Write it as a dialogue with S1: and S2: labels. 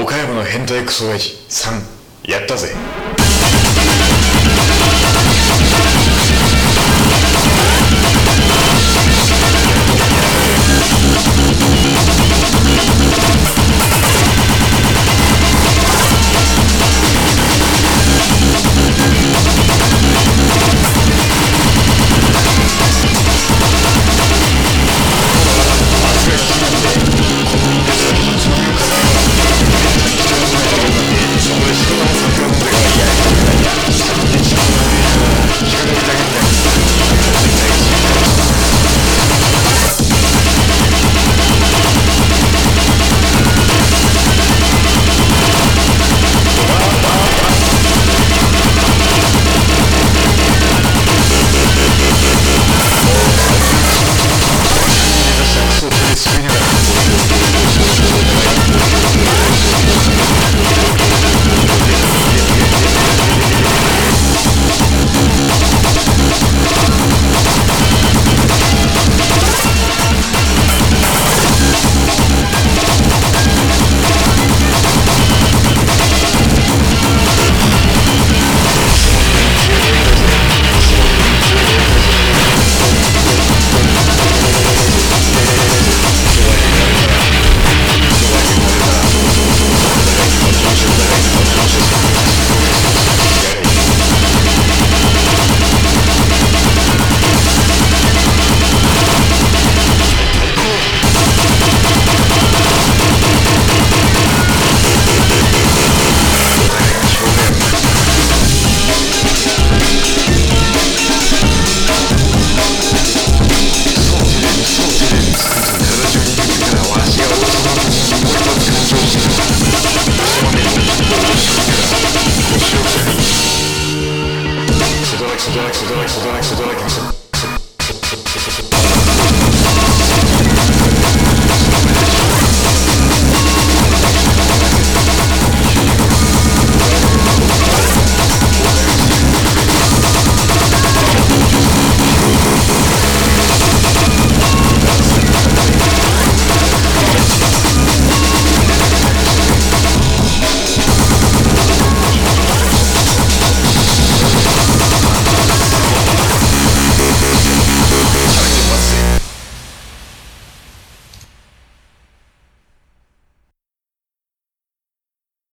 S1: 岡山の変態クソ親父3やったぜ。accident, accident, accident, accident, accident.